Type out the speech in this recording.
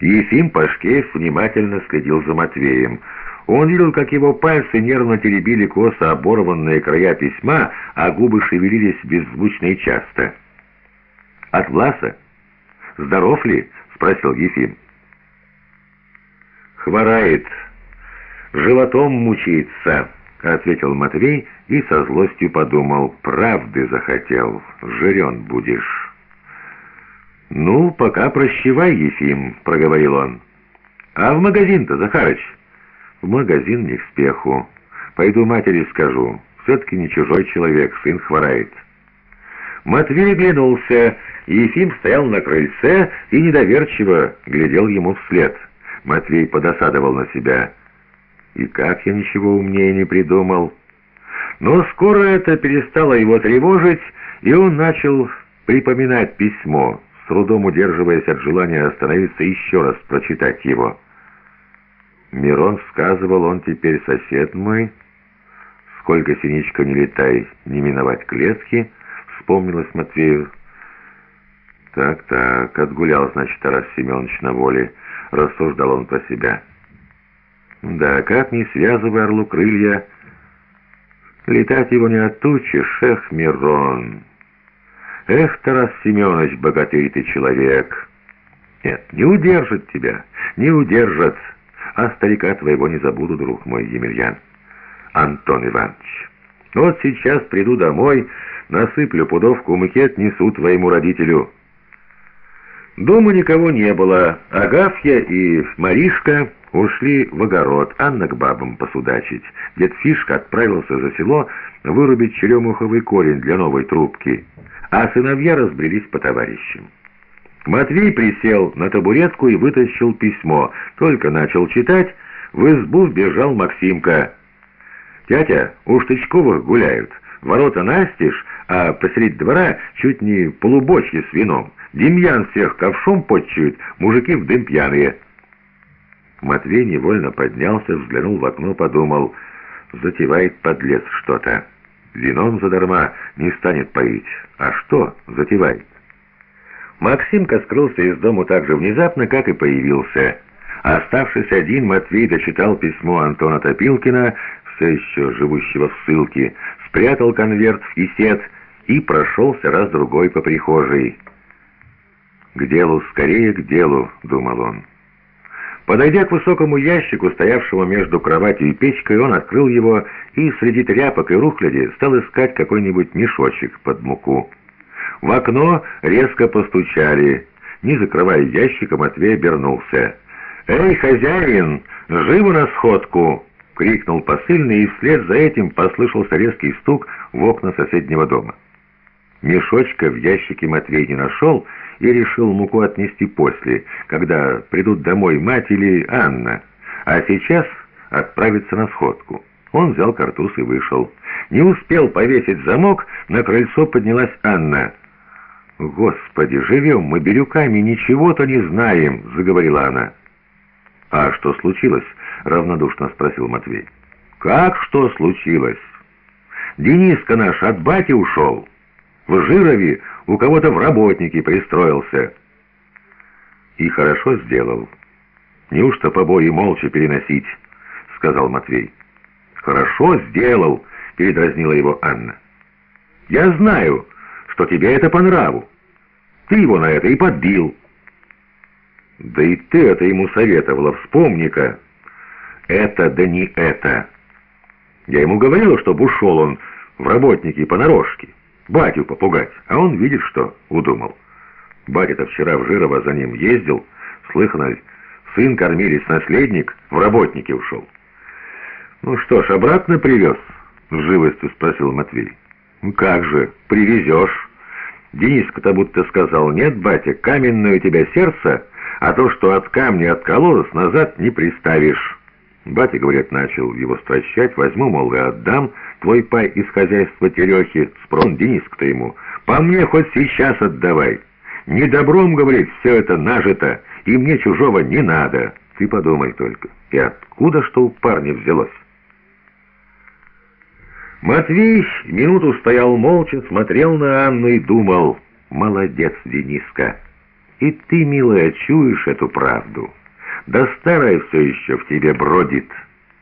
Ефим Пашкеев внимательно следил за Матвеем. Он видел, как его пальцы нервно теребили косо оборванные края письма, а губы шевелились беззвучно и часто. «От Власа? Здоров ли?» — спросил Ефим. «Хворает, животом мучается», — ответил Матвей и со злостью подумал. «Правды захотел, жирен будешь». «Ну, пока прощевай, Ефим», — проговорил он. «А в магазин-то, Захарыч?» «В магазин не в спеху. Пойду матери скажу. Все-таки не чужой человек, сын хворает». Матвей глянулся. Ефим стоял на крыльце и недоверчиво глядел ему вслед. Матвей подосадовал на себя. «И как я ничего умнее не придумал?» Но скоро это перестало его тревожить, и он начал припоминать письмо с трудом удерживаясь от желания остановиться еще раз прочитать его. Мирон сказывал, он теперь сосед мой. Сколько, синичка, не летай, не миновать клетки, вспомнилось Матвею. Так-так, отгулял, значит, Тарас Семенович на воле, рассуждал он про себя. Да, как не связывай орлу крылья, летать его не отучишь, эх, Мирон... «Эх, Тарас Семенович, богатырь ты человек!» «Нет, не удержит тебя, не удержат, а старика твоего не забуду, друг мой Емельян, Антон Иванович. Вот сейчас приду домой, насыплю пудовку муки, отнесу твоему родителю». Дома никого не было. Агафья и Маришка ушли в огород, Анна к бабам посудачить. Дед Фишка отправился за село вырубить черемуховый корень для новой трубки а сыновья разбрелись по товарищам. Матвей присел на табуретку и вытащил письмо. Только начал читать, в избу вбежал Максимка. «Тятя, у Штычковых гуляют. Ворота настежь, а посреди двора чуть не полубочки с вином. Демьян всех ковшом подчует, мужики в дым пьяные». Матвей невольно поднялся, взглянул в окно, подумал, затевает подлец что-то. Вином задарма не станет поить. А что затевает? Максимка скрылся из дому так же внезапно, как и появился. Оставшись один, Матвей дочитал письмо Антона Топилкина, все еще живущего в ссылке, спрятал конверт в кисет и прошелся раз-другой по прихожей. «К делу, скорее к делу», — думал он. Подойдя к высокому ящику, стоявшему между кроватью и печкой, он открыл его и среди тряпок и рухляди стал искать какой-нибудь мешочек под муку. В окно резко постучали. Не закрывая ящика, Матвей обернулся. «Эй, хозяин, живо на сходку!» — крикнул посыльный, и вслед за этим послышался резкий стук в окна соседнего дома. Мешочка в ящике Матвей не нашел и решил муку отнести после, когда придут домой мать или Анна, а сейчас отправиться на сходку. Он взял картуз и вышел. Не успел повесить замок, на крыльцо поднялась Анна. «Господи, живем мы бирюками, ничего-то не знаем», — заговорила она. «А что случилось?» — равнодушно спросил Матвей. «Как что случилось? Дениска наш от бати ушел». В Жирове у кого-то в работники пристроился. И хорошо сделал. Неужто побои молча переносить, сказал Матвей. Хорошо сделал, передразнила его Анна. Я знаю, что тебе это по нраву. Ты его на это и подбил. Да и ты это ему советовала, вспомни-ка. Это да не это. Я ему говорил, чтобы ушел он в работники понарошке батю попугать, а он видит, что удумал. Батя-то вчера в Жирово за ним ездил, слыхано, сын кормились, наследник в работники ушел. «Ну что ж, обратно привез?» — с живостью спросил Матвей. «Ну как же, привезешь?» Дениска-то будто сказал, «Нет, батя, каменное у тебя сердце, а то, что от камня откололось, назад не приставишь». Батя, говорят, начал его стращать, возьму, мол, и отдам твой пай из хозяйства Терехи, спрон Дениск-то ему. По мне хоть сейчас отдавай. Не добром, говорит, все это нажито, и мне чужого не надо. Ты подумай только, и откуда что у парня взялось? Матвей минуту стоял молча, смотрел на Анну и думал, молодец, Дениска. И ты, милая, чуешь эту правду. Да старая все еще в тебе бродит».